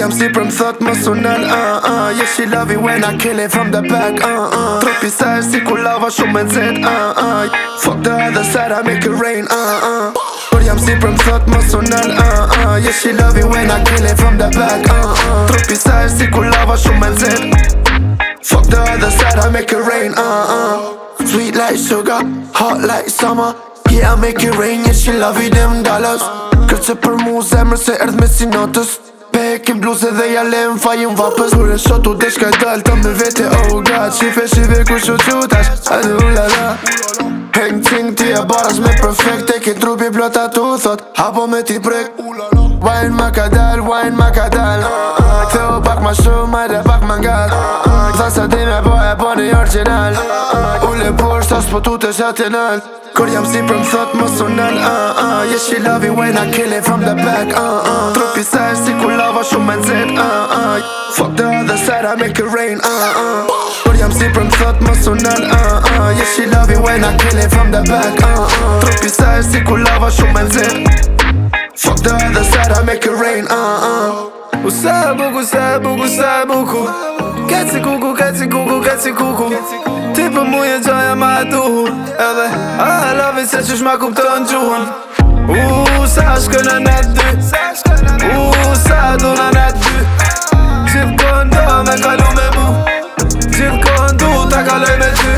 jam si për më thot më sunel ah, ah. Yes she love you when I kill it from the back uh, uh, Tropi sa e si ku lava shumë me Fuck the other side I make it rain uh, uh. Por jam si për më thot më sunel Yes she love you when I kill it from the back uh, uh, Tropi sa e si ku lava shumë me Fuck the other side I make it rain Sweet like sugar, hot like summer Yeah, I make it rain, yeah, she love you them dollars Kërce për mu zemrë se erdh me si notës kim bluse dhe ja lem vapës va pëzure Sotu dhe shkaj dal tam me vete oh god Shife shive ku shu qutash Adu la la Heng ting ti e baras me perfekte Ki trupi plota tu thot Apo me ti prek Wine ma ka dal, wine ma ka dal Kthe u pak ma shumë, dhe pak ma nga Kthe sa ti me bo e bo një original Ule por shtas po tu të shatë Kër jam si për më thot më sunan uh, ah, uh. Ah yeah she love it when I kill it from the back uh, uh. Trupi sër si ku lava shumë me nëzit uh, Fuck the other side, I make it rain uh, uh. Por jam si për më thot më sunen uh, uh. she love it when I kill it from the back uh, uh. Trupi sër si ku lava shumë me nëzit Fuck the other side, I make it rain uh, uh. Usa e buku, usa e buku, usa e buku Keci kuku, keci kuku, keci kuku Ti për mu gjoja ma e duhu ah, I love it se qësh ma kupton gjuhën Uuu, sa është këna në dy Uuu, sa duna në dy Gjithë këndo me kalu me bu Gjithë këndu ta kaloj me ty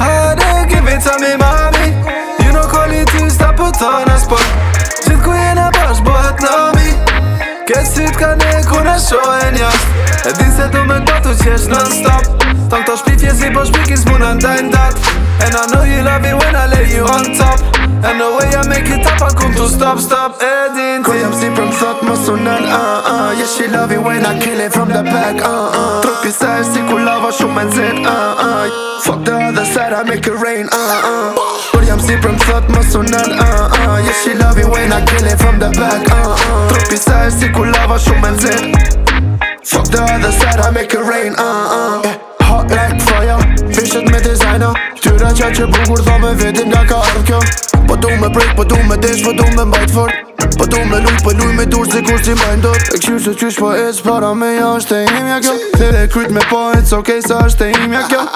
Hare, give it to me, mami You know quality, sta për thonë aspo Gjithë ku jena bashkë, bëhet në mi Kesit ka ne, ku në shohen jas E din se du me do të qesh non stop Tam të shpifje si po shpikin s'munën dajnë dat And I know you love me when I lay you on top And the way I make it up, I come to stop, stop editing i I'm from satma sunan, uh, uh Yeah, she love it when I kill it from the back, uh, uh Trop i sa e si ku lava shumë me nxit, uh, uh Fuck the other side, I make it rain, uh, uh Cause I'm from satma sunan, uh, uh Yeah, she love it when I kill it from the back, uh, uh Trop i sa e si ku lava shumë me nxit Fuck the other side, I make it rain, uh, uh që bukur tha me vetin nga ka ardh kjo Po du me prejt, po du me desh, po du me mbajt fort Po du me luj, po luj me dur si kur si mbajnë dot E kshyr se qysh po ec, para me ja është e imja kjo Dhe dhe kryt me po ec, okej okay, sa është e imja kjo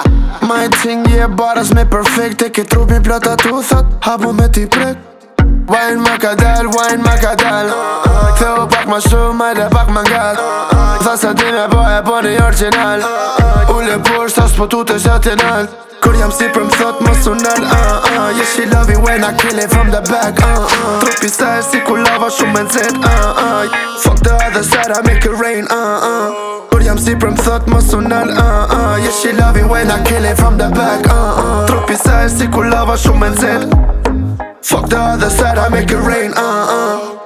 Ma e ting je baras me perfect E ke trupin plata tu thot, hapu me ti prejt Wajnë ma ka dal, wajnë ma ka dal Theo pak ma shumë, dhe pak ma ngal Tha sa ti me po e po një original Ullë e posht, as po tu të shatë e Kur jam si për më thot më sunen uh, she love it when I kill it from the back uh, uh, Trupi sa e si ku lava shumë në zet uh, uh, the other side I make it rain uh, uh. Kur jam si për më thot më sunen Yeah she love it when I kill it from the back uh, uh, Trupi sa e si ku lava shumë në zet Fuck the other side I make it rain uh, uh.